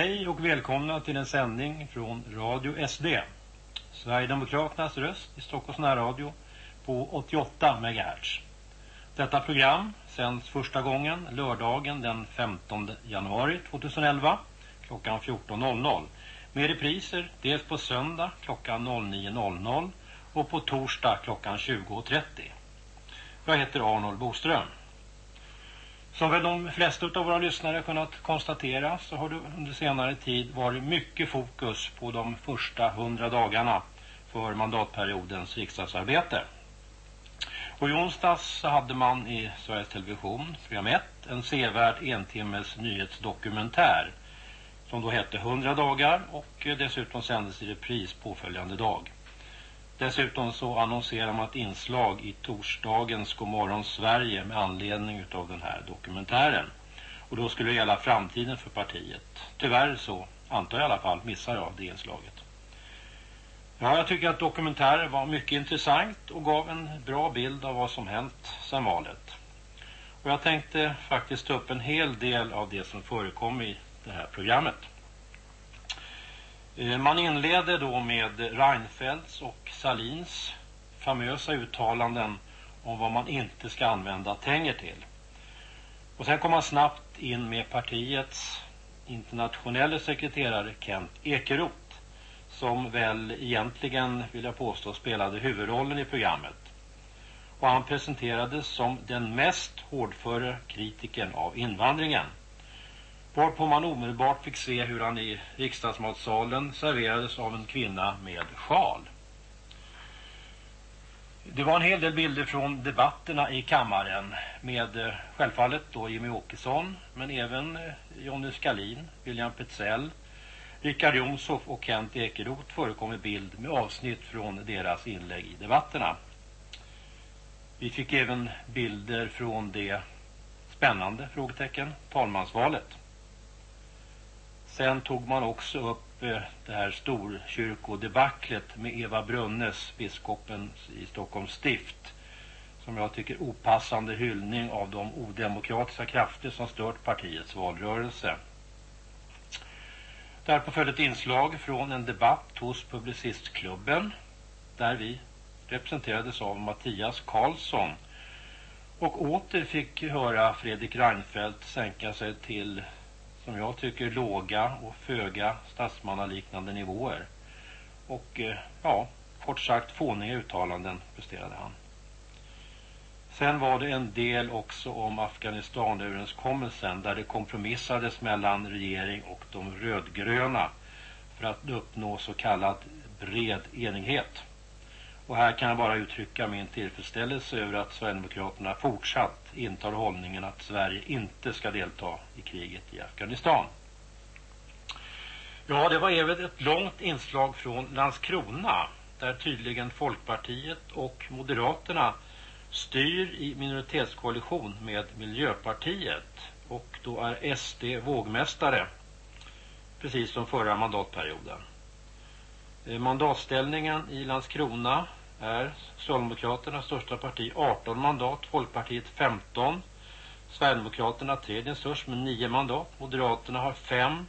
Hej och välkomna till en sändning från Radio SD. Sverigedemokraternas röst i Stockholms närradio på 88 MHz. Detta program sänds första gången lördagen den 15 januari 2011 klockan 14.00 med repriser dels på söndag klockan 09.00 och på torsdag klockan 20.30. Jag heter Arnold Boström. Som väl de flesta av våra lyssnare kunnat konstatera så har det under senare tid varit mycket fokus på de första hundra dagarna för mandatperiodens riksdagsarbete. Och i onsdags så hade man i Sveriges Television, program 1, en sevärd entimmes nyhetsdokumentär som då hette 100 dagar och dessutom sändes i repris påföljande dag. Dessutom så annonserar man ett inslag i torsdagens Godmorgon Sverige med anledning av den här dokumentären. Och då skulle det gälla framtiden för partiet. Tyvärr så, antar jag i alla fall, missar jag det inslaget. Ja, jag tycker att dokumentären var mycket intressant och gav en bra bild av vad som hänt sedan valet. Och jag tänkte faktiskt ta upp en hel del av det som förekom i det här programmet. Eh, man inleder då med Reinfeldts och Salins famösa uttalanden om vad man inte ska använda pengar till. Och sen kommer man snabbt in med partiets internationella sekreterare Kent Ekeroth som väl egentligen, vill jag påstå, spelade huvudrollen i programmet. Och han presenterades som den mest hårdföre kritiken av invandringen. Varpå man omedelbart fick se hur han i riksdagsmatsalen serverades av en kvinna med sjal. Det var en hel del bilder från debatterna i kammaren med eh, självfallet då Jimmy Åkesson men även eh, Jonny Skalin, William Petzell, Richard Jomshoff och Kent Ekeroth förekom i bild med avsnitt från deras inlägg i debatterna. Vi fick även bilder från det spännande frågetecken talmansvalet. Sen tog man också upp eh, det här storkyrkodebaklet med Eva Brunnes, biskopen i Stockholms stift. Som jag tycker opassande hyllning av de odemokratiska krafter som stört partiets valrörelse. Därpå följde ett inslag från en debatt hos Publicistklubben där vi representerades av Mattias Karlsson och åter fick höra Fredrik Reinfeldt sänka sig till som jag tycker låga och föga statsmannaliknande nivåer. Och eh, ja, kort sagt fåniga uttalanden presterade han. Sen var det en del också om Afghanistanöverenskommelsen där det kompromissades mellan regering och de rödgröna för att uppnå så kallad bred enighet. Och här kan jag bara uttrycka min tillfredsställelse över att Sverigedemokraterna fortsatt intar hållningen att Sverige inte ska delta i kriget i Afghanistan. Ja, det var även ett långt inslag från Landskrona där tydligen Folkpartiet och Moderaterna styr i minoritetskoalition med Miljöpartiet och då är SD vågmästare precis som förra mandatperioden. Eh, mandatställningen i Landskrona är Socialdemokraternas största parti 18 mandat, Folkpartiet 15, Sverigedemokraterna tredje störst med 9 mandat, Moderaterna har 5,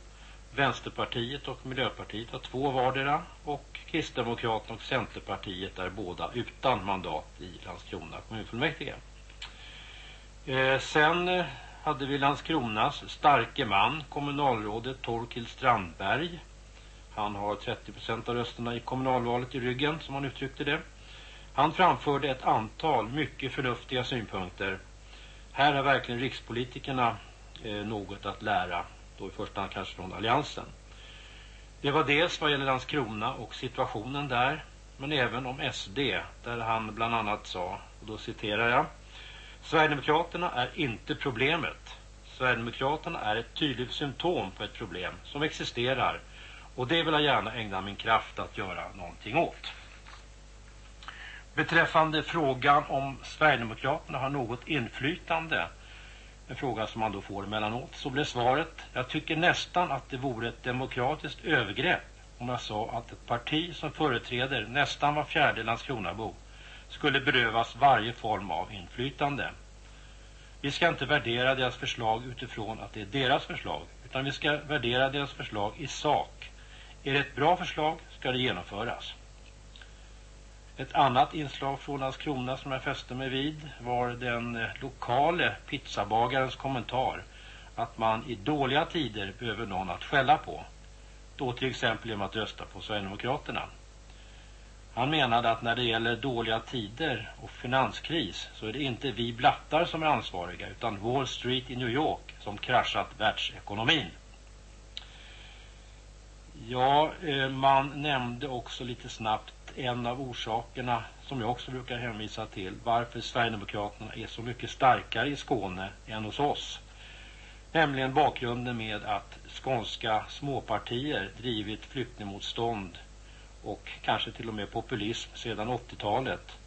Vänsterpartiet och Miljöpartiet har två vardera och Kristdemokraterna och Centerpartiet är båda utan mandat i Landskrona kommunfullmäktige. Eh, sen eh, hade vi Landskronas starke man, kommunalrådet Torkild Strandberg. Han har 30% av rösterna i kommunalvalet i ryggen som han uttryckte det. Han framförde ett antal mycket förnuftiga synpunkter. Här har verkligen rikspolitikerna eh, något att lära, då i första hand kanske från alliansen. Det var dels vad gäller Landskrona och situationen där, men även om SD, där han bland annat sa, och då citerar jag, Sverigedemokraterna är inte problemet. Sverigedemokraterna är ett tydligt symptom på ett problem som existerar och det vill jag gärna ägna min kraft att göra någonting åt. Beträffande frågan om Sverigedemokraterna har något inflytande, en fråga som man då får emellanåt, så blev svaret, jag tycker nästan att det vore ett demokratiskt övergrepp om jag sa att ett parti som företräder nästan var fjärde Landskronabo skulle berövas varje form av inflytande. Vi ska inte värdera deras förslag utifrån att det är deras förslag, utan vi ska värdera deras förslag i sak. Är det ett bra förslag ska det genomföras. Ett annat inslag från Landskrona som jag fäste mig vid var den lokale pizzabagarens kommentar att man i dåliga tider behöver någon att skälla på. Då till exempel genom att rösta på Sverigedemokraterna. Han menade att när det gäller dåliga tider och finanskris så är det inte vi blattar som är ansvariga utan Wall Street i New York som kraschat världsekonomin. Ja, eh, man nämnde också lite snabbt en av orsakerna som jag också brukar hänvisa till varför Sverigedemokraterna är så mycket starkare i Skåne än hos oss. Nämligen bakgrunden med att skånska småpartier drivit flyktingmotstånd och kanske till och med populism sedan 80-talet.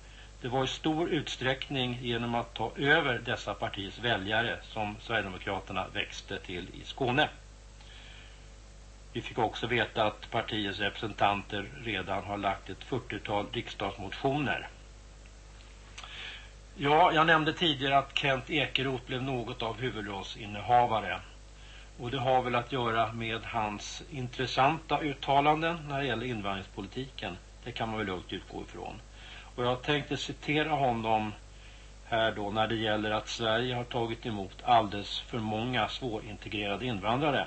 Det var i stor utsträckning genom att ta över dessa partiers väljare som Sverigedemokraterna växte till i Skåne. Vi fick också veta att partiets representanter redan har lagt ett 40-tal riksdagsmotioner. Ja, jag nämnde tidigare att Kent Ekeroth blev något av huvudrollsinnehavare. Och det har väl att göra med hans intressanta uttalanden när det gäller invandringspolitiken. Det kan man väl lugnt utgå ifrån. Och jag tänkte citera honom här då när det gäller att Sverige har tagit emot alldeles för många svårintegrerade invandrare.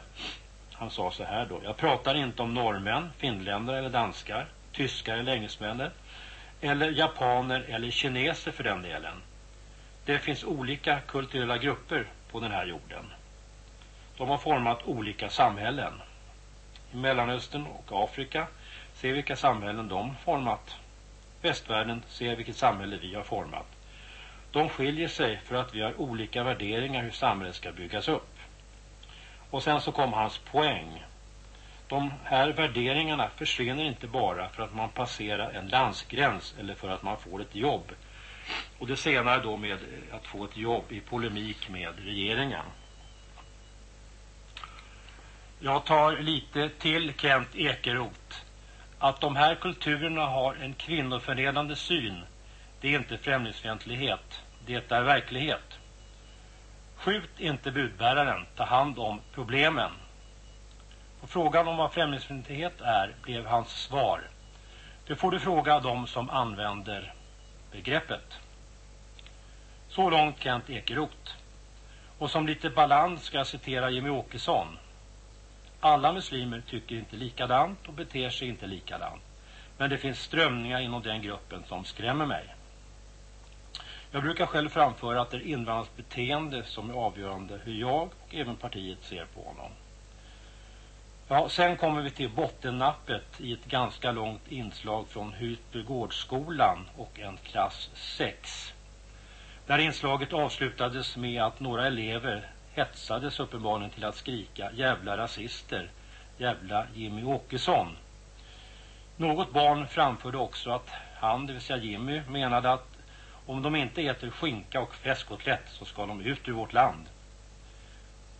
Han sa så här då. Jag pratar inte om norrmän, finländare eller danskar, tyskar eller engelsmännen, eller japaner eller kineser för den delen. Det finns olika kulturella grupper på den här jorden. De har format olika samhällen. I Mellanöstern och Afrika ser vilka samhällen de format. Västvärlden ser vilket samhälle vi har format. De skiljer sig för att vi har olika värderingar hur samhället ska byggas upp. Och sen så kom hans poäng. De här värderingarna försvinner inte bara för att man passerar en landsgräns eller för att man får ett jobb. Och det senare då med att få ett jobb i polemik med regeringen. Jag tar lite till Kent Ekeroth. Att de här kulturerna har en kvinnoförnedrande syn, det är inte främlingsfientlighet, det är verklighet. Skjut inte budbäraren, ta hand om problemen. På frågan om vad främlingsfientlighet är blev hans svar. Det får du fråga dem som använder begreppet. Så långt Kent Ekeroth. Och som lite balans ska jag citera Jimmy Åkesson. Alla muslimer tycker inte likadant och beter sig inte likadant. Men det finns strömningar inom den gruppen som skrämmer mig. Jag brukar själv framföra att det är invandrarnas beteende som är avgörande hur jag och även partiet ser på honom. Ja, sen kommer vi till bottennappet i ett ganska långt inslag från Hytbygårdsskolan och en klass 6. Där inslaget avslutades med att några elever hetsades uppenbarligen till att skrika jävla rasister, jävla Jimmy Åkesson. Något barn framförde också att han, det vill säga Jimmy, menade att om de inte äter skinka och fläskkotlett så ska de ut ur vårt land.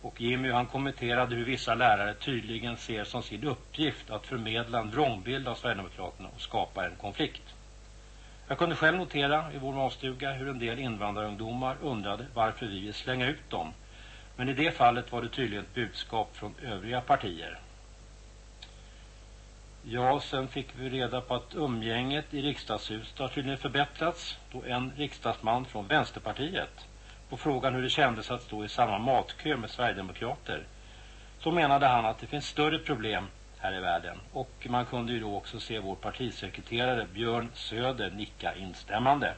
Och Jimmy han kommenterade hur vissa lärare tydligen ser som sin uppgift att förmedla en vrångbild av Sverigedemokraterna och skapa en konflikt. Jag kunde själv notera i vår matstuga hur en del invandrarungdomar undrade varför vi vill slänga ut dem. Men i det fallet var det tydligen ett budskap från övriga partier. Ja, sen fick vi reda på att umgänget i riksdagshuset har tydligen förbättrats då en riksdagsman från Vänsterpartiet på frågan hur det kändes att stå i samma matkö med Sverigedemokrater så menade han att det finns större problem här i världen och man kunde ju då också se vår partisekreterare Björn Söder nicka instämmande.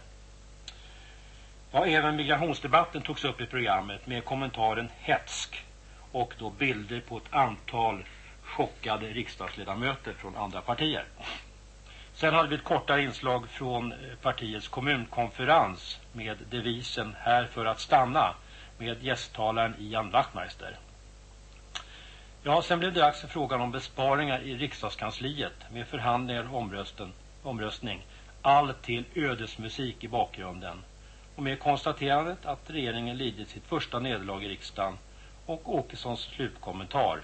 Ja, även migrationsdebatten togs upp i programmet med kommentaren hetsk och då bilder på ett antal chockade riksdagsledamöter från andra partier. Sen hade vi ett kortare inslag från eh, partiets kommunkonferens med devisen här för att stanna med gästtalaren Ian Wachtmeister. Ja, sen blev det dags för frågan om besparingar i riksdagskansliet med förhandlingar och omröstning. Allt till ödesmusik i bakgrunden. Och med konstaterandet att regeringen lidit sitt första nederlag i riksdagen och Åkessons slutkommentar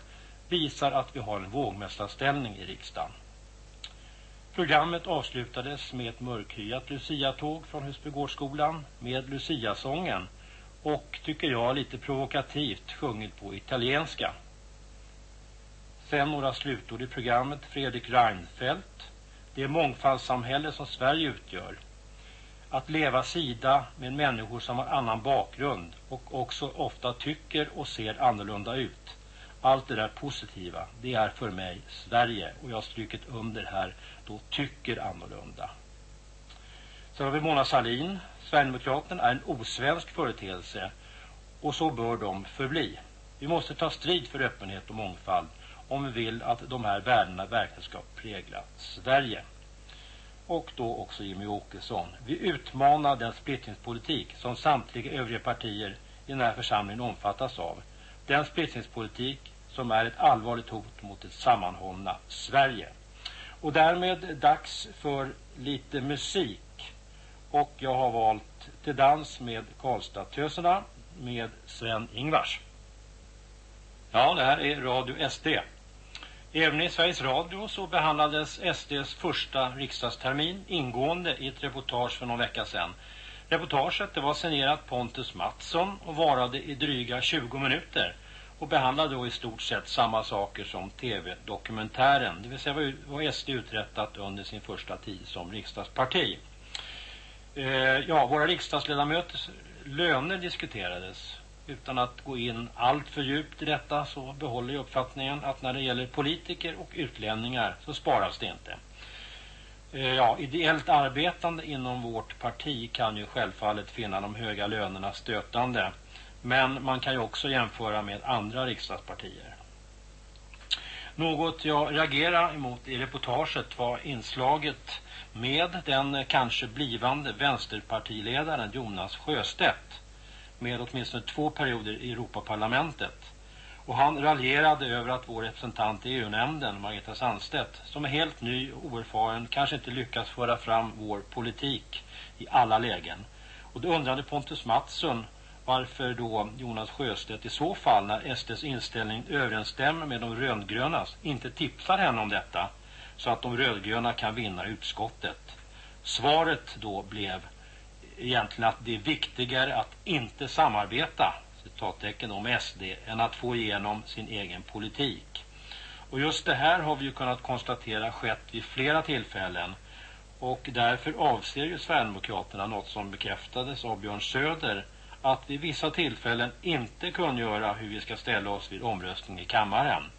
visar att vi har en vågmästarställning i riksdagen. Programmet avslutades med ett mörkhyat Lucia-tåg från Husbygårdsskolan med Lucia-sången och, tycker jag, lite provokativt sjungit på italienska. Sen några slutord i programmet. Fredrik Reinfeldt. Det mångfaldssamhälle som Sverige utgör. Att leva sida med människor som har annan bakgrund och också ofta tycker och ser annorlunda ut. Allt det där positiva, det är för mig Sverige. Och jag har strykit under här, då tycker annorlunda. Sen har vi Mona Salin. Sverigedemokraterna är en osvensk företeelse och så bör de förbli. Vi måste ta strid för öppenhet och mångfald om vi vill att de här värdena verkligen ska prägla Sverige. Och då också Jimmy Åkesson. Vi utmanar den splittringspolitik som samtliga övriga partier i den här församlingen omfattas av. Den splittringspolitik som är ett allvarligt hot mot det sammanhållna Sverige. Och därmed dags för lite musik. Och jag har valt till dans med Karlstadtöserna med Sven-Ingvars. Ja, det här är Radio SD. Även i Sveriges Radio så behandlades SDs första riksdagstermin ingående i ett reportage för någon vecka sedan. Reportaget det var signerat Pontus Mattsson och varade i dryga 20 minuter och behandlade då i stort sett samma saker som tv-dokumentären, det vill säga vad SD uträttat under sin första tid som riksdagsparti. Eh, ja, våra riksdagsledamöters löner diskuterades. Utan att gå in allt för djupt i detta så behåller jag uppfattningen att när det gäller politiker och utlänningar så sparas det inte. Eh, ja, ideellt arbetande inom vårt parti kan ju självfallet finna de höga lönerna stötande. Men man kan ju också jämföra med andra riksdagspartier. Något jag reagerar emot i reportaget var inslaget med den kanske blivande vänsterpartiledaren Jonas Sjöstedt med åtminstone två perioder i Europaparlamentet. Och han raljerade över att vår representant i EU-nämnden, Margareta Sandstedt, som är helt ny och oerfaren, kanske inte lyckas föra fram vår politik i alla lägen. Och då undrade Pontus Mattsson varför då Jonas Sjöstedt i så fall, när SDs inställning överensstämmer med de rödgrönas, inte tipsar henne om detta så att de rödgröna kan vinna utskottet. Svaret då blev egentligen att det är viktigare att inte samarbeta citattecken om SD än att få igenom sin egen politik. Och just det här har vi ju kunnat konstatera skett vid flera tillfällen och därför avser ju Sverigedemokraterna något som bekräftades av Björn Söder att vid vissa tillfällen inte kungöra hur vi ska ställa oss vid omröstning i kammaren.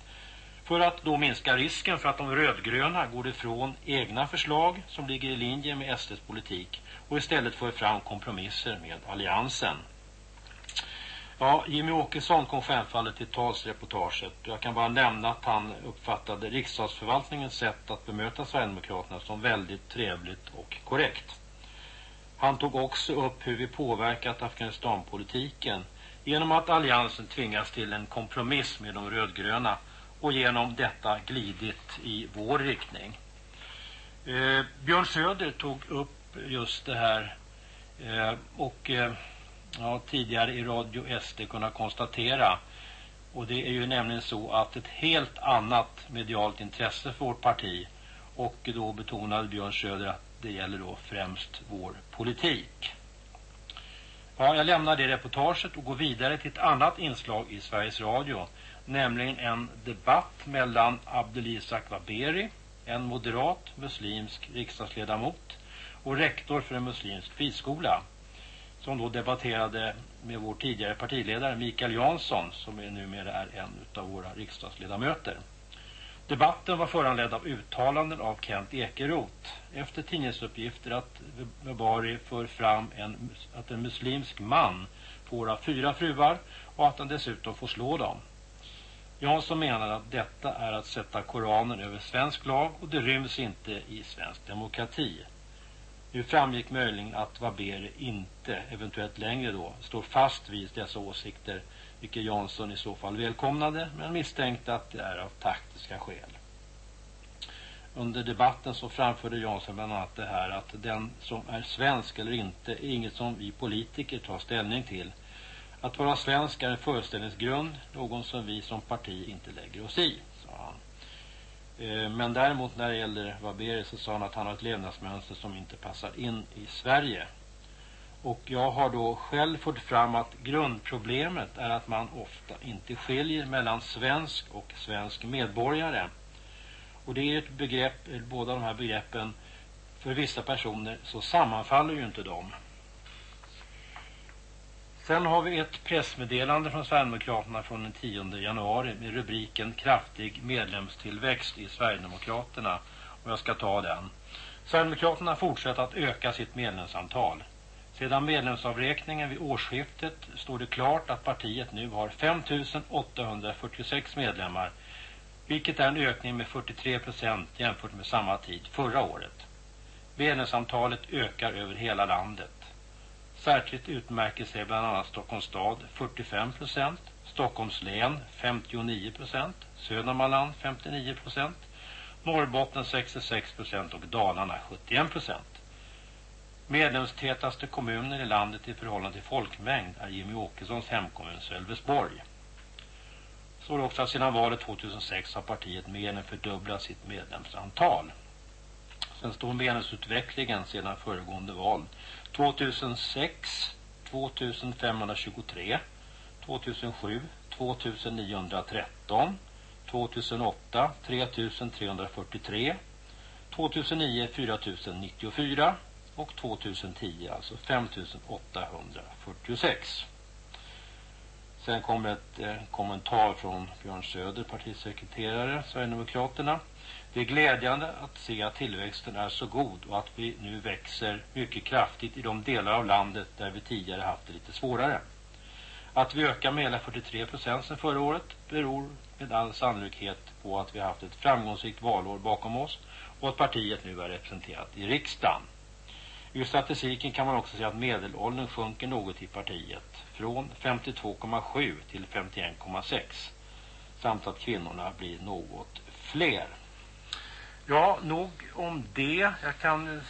För att då minska risken för att de rödgröna går ifrån egna förslag som ligger i linje med SDs politik och istället får fram kompromisser med alliansen. Ja, Jimmy Åkesson kom självfallet till talsreportaget. Jag kan bara nämna att han uppfattade riksdagsförvaltningens sätt att bemöta Sverigedemokraterna som väldigt trevligt och korrekt. Han tog också upp hur vi påverkat Afghanistanpolitiken genom att alliansen tvingas till en kompromiss med de rödgröna och genom detta glidit i vår riktning. Eh, Björn Söder tog upp just det här eh, och eh, ja, tidigare i Radio SD kunnat konstatera och det är ju nämligen så att ett helt annat medialt intresse för vårt parti och då betonade Björn Söder att det gäller då främst vår politik. Ja, jag lämnar det reportaget och går vidare till ett annat inslag i Sveriges Radio nämligen en debatt mellan Abdelisak Waberi, en moderat muslimsk riksdagsledamot och rektor för en muslimsk friskola som då debatterade med vår tidigare partiledare Mikael Jansson som är numera är en av våra riksdagsledamöter. Debatten var föranledd av uttalanden av Kent Ekeroth efter tidningsuppgifter att Mubari för fram en, att en muslimsk man får ha fyra fruar och att han dessutom får slå dem. Jansson menar att detta är att sätta Koranen över svensk lag och det ryms inte i svensk demokrati. Nu framgick möjligen att Waber inte, eventuellt längre då, står fast vid dessa åsikter, vilket Jansson i så fall välkomnade, men misstänkte att det är av taktiska skäl. Under debatten så framförde Jansson bland annat det här att den som är svensk eller inte är inget som vi politiker tar ställning till- att vara svensk är en föreställningsgrund, någon som vi som parti inte lägger oss i, Eh, men däremot när det gäller Waberi så sa han att han har ett levnadsmönster som inte passar in i Sverige. Och jag har då själv fått fram att grundproblemet är att man ofta inte skiljer mellan svensk och svensk medborgare. Och det är ett begrepp, båda de här begreppen, för vissa personer så sammanfaller ju inte de. Sen har vi ett pressmeddelande från Sverigedemokraterna från den 10 januari med rubriken Kraftig medlemstillväxt i Sverigedemokraterna. Och jag ska ta den. Sverigedemokraterna fortsätter att öka sitt medlemsantal. Sedan medlemsavräkningen vid årsskiftet står det klart att partiet nu har 5 846 medlemmar, vilket är en ökning med 43 procent jämfört med samma tid förra året. Medlemsantalet ökar över hela landet. Särskilt utmärker sig bland annat Stockholms stad 45 procent, Stockholms län 59 procent, Södermanland 59 procent, Norrbotten 66 procent och Dalarna 71 procent. Medlemstätaste kommuner i landet i förhållande till folkmängd är Jimmy Åkessons hemkommun Sölvesborg. Så också att sedan valet 2006 har partiet mer än fördubblat sitt medlemsantal. Sen står medlemsutvecklingen sedan föregående val. 2006 2523, 2007 2913, 2008 3343, 2009 4094 och 2010 alltså 5846. Sen kommer ett eh, kommentar från Björn Söder, partisekreterare, Sverigedemokraterna. Det är glädjande att se att tillväxten är så god och att vi nu växer mycket kraftigt i de delar av landet där vi tidigare haft det lite svårare. Att vi ökar med hela 43 procent sedan förra året beror med all sannolikhet på att vi har haft ett framgångsrikt valår bakom oss och att partiet nu är representerat i riksdagen. Ur statistiken kan man också se att medelåldern sjunker något i partiet från 52,7 till 51,6 samt att kvinnorna blir något fler. Ja, nog om det. Jag kan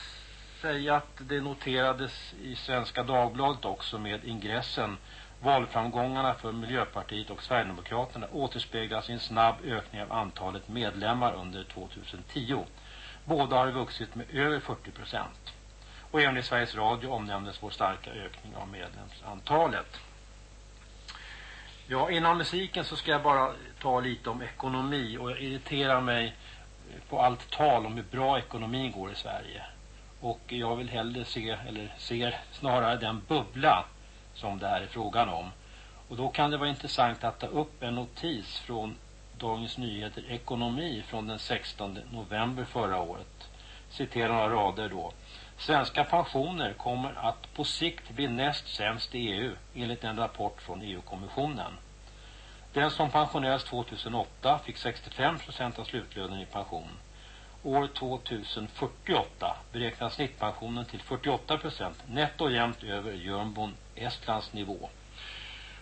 säga att det noterades i Svenska Dagbladet också med ingressen Valframgångarna för Miljöpartiet och Sverigedemokraterna återspeglas i en snabb ökning av antalet medlemmar under 2010. Båda har vuxit med över 40 procent. Och även i Sveriges Radio omnämndes vår starka ökning av medlemsantalet. Ja, innan musiken så ska jag bara ta lite om ekonomi och jag irriterar mig på allt tal om hur bra ekonomin går i Sverige. Och jag vill hellre se, eller ser snarare den bubbla som det här är frågan om. Och då kan det vara intressant att ta upp en notis från Dagens Nyheter Ekonomi från den 16 november förra året. Citerar några rader då. Svenska pensioner kommer att på sikt bli näst sämst i EU enligt en rapport från EU-kommissionen. Den som pensionerades 2008 fick 65 procent av slutlönen i pension. År 2048 beräknas snittpensionen till 48 procent, netto jämnt över Jörnbon, Estlands nivå.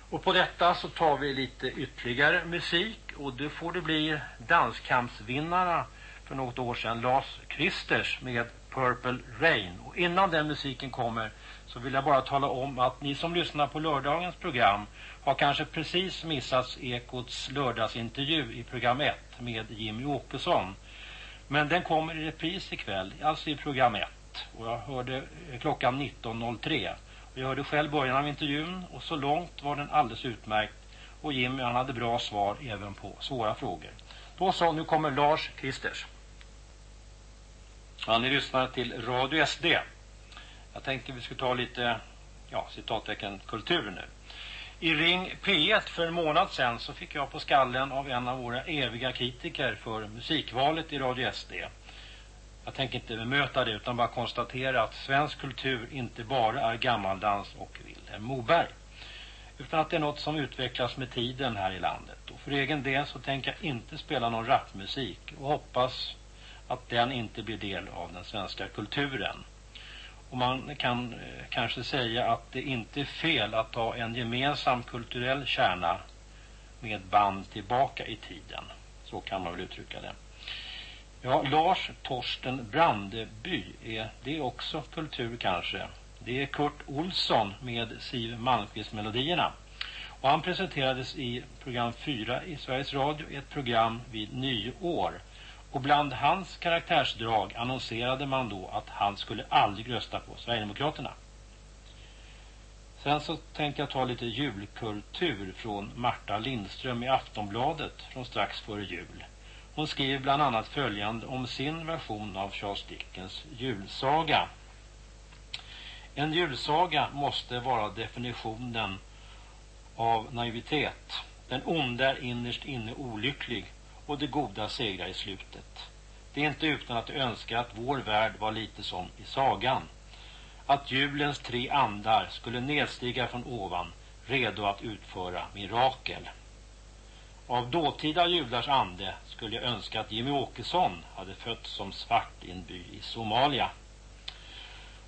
Och på detta så tar vi lite ytterligare musik och då får det bli danskampsvinnarna för något år sedan, Lars Kristers med Purple Rain. Och innan den musiken kommer så vill jag bara tala om att ni som lyssnar på lördagens program har kanske precis missat Ekots lördagsintervju i program 1 med Jimmy Åkesson. Men den kommer i repris ikväll, alltså i program 1. Och jag hörde eh, klockan 19.03. Och jag hörde själv början av intervjun och så långt var den alldeles utmärkt. Och Jimmy han hade bra svar även på svåra frågor. Då så, nu kommer Lars Kristers. Ja, ni lyssnar till Radio SD. Jag tänkte vi skulle ta lite, ja, citattecken, kultur nu. I Ring P1 för en månad sedan så fick jag på skallen av en av våra eviga kritiker för musikvalet i Radio SD. Jag tänker inte bemöta det utan bara konstatera att svensk kultur inte bara är gammaldans och Wilhelm Moberg. Utan att det är något som utvecklas med tiden här i landet. Och för egen del så tänker jag inte spela någon rapmusik och hoppas att den inte blir del av den svenska kulturen. Och man kan eh, kanske säga att det inte är fel att ha en gemensam kulturell kärna med band tillbaka i tiden. Så kan man väl uttrycka det. Ja, Lars Torsten Brandeby, är det också kultur kanske? Det är Kurt Olsson med Siv Malmqvist-melodierna. Och han presenterades i program 4 i Sveriges Radio, ett program vid nyår- och bland hans karaktärsdrag annonserade man då att han skulle aldrig rösta på Sverigedemokraterna. Sen så tänkte jag ta lite julkultur från Marta Lindström i Aftonbladet från strax före jul. Hon skriver bland annat följande om sin version av Charles Dickens julsaga. En julsaga måste vara definitionen av naivitet. Den onda är innerst inne olycklig och det goda segrar i slutet. Det är inte utan att önska att vår värld var lite som i sagan. Att julens tre andar skulle nedstiga från ovan, redo att utföra mirakel. Av dåtida judars ande skulle jag önska att Jimmy Åkesson hade fötts som svart i en by i Somalia.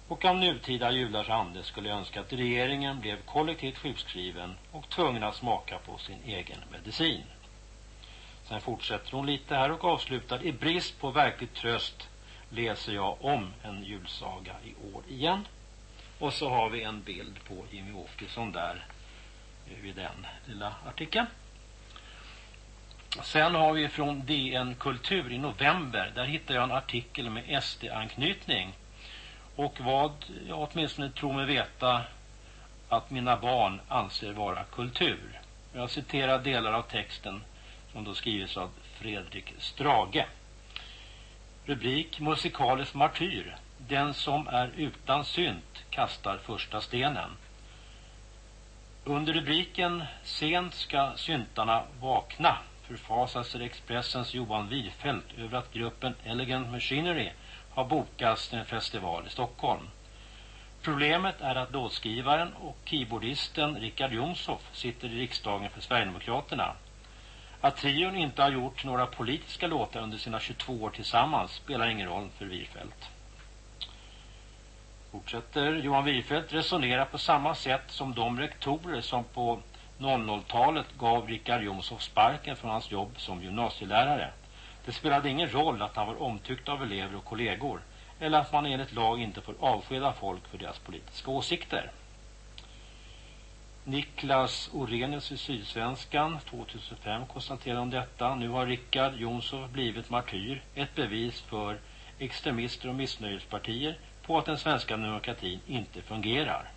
Och av nutida judars ande skulle jag önska att regeringen blev kollektivt sjukskriven och tvungen att smaka på sin egen medicin. Sen fortsätter hon lite här och avslutar. I brist på verklig tröst läser jag om en julsaga i år igen. Och så har vi en bild på Jimmy Åkesson där eh, vid den lilla artikeln. Sen har vi från DN Kultur i november. Där hittar jag en artikel med SD-anknytning. Och vad jag åtminstone tror mig veta att mina barn anser vara kultur. Jag citerar delar av texten som då skrivits av Fredrik Strage. Rubrik Musikalisk martyr. Den som är utan synt kastar första stenen. Under rubriken Sent ska syntarna vakna förfasar sig Expressens Johan Wifelt över att gruppen Elegant Machinery har bokats till en festival i Stockholm. Problemet är att låtskrivaren och keyboardisten Richard Jomshoff sitter i riksdagen för Sverigedemokraterna. Att trion inte har gjort några politiska låtar under sina 22 år tillsammans spelar ingen roll för Wifelt. Fortsätter Johan Wifelt resonera på samma sätt som de rektorer som på 00-talet gav Richard Jomshoff sparken från hans jobb som gymnasielärare. Det spelade ingen roll att han var omtyckt av elever och kollegor eller att man enligt lag inte får avskeda folk för deras politiska åsikter. Niklas Orenius i Sydsvenskan 2005 konstaterar om detta. Nu har Rickard Jonsson blivit martyr. Ett bevis för extremister och missnöjespartier på att den svenska demokratin inte fungerar.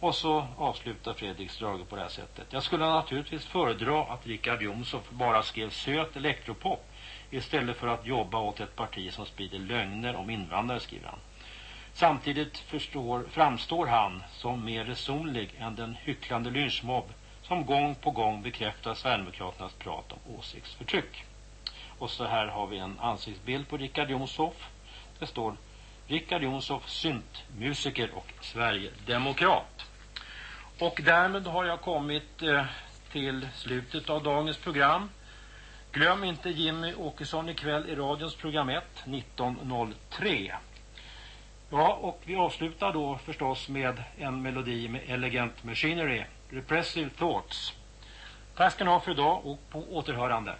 Och så avslutar Fredrik Strage på det här sättet. Jag skulle naturligtvis föredra att Rickard Jonsson bara skrev söt elektropop istället för att jobba åt ett parti som sprider lögner om invandrare, skriver han. Samtidigt förstår, framstår han som mer resonlig än den hycklande lynchmobb som gång på gång bekräftar Sverigedemokraternas prat om åsiktsförtryck. Och så här har vi en ansiktsbild på Rickard Jonshoff. Det står Rickard Jonshoff, syntmusiker och Sverigedemokrat. Och därmed har jag kommit eh, till slutet av dagens program. Glöm inte Jimmy Åkesson ikväll i radions program 1 1903. Ja, och vi avslutar då förstås med en melodi med Elegant Machinery, Repressive Thoughts. Tack ska ni ha för idag och på återhörande.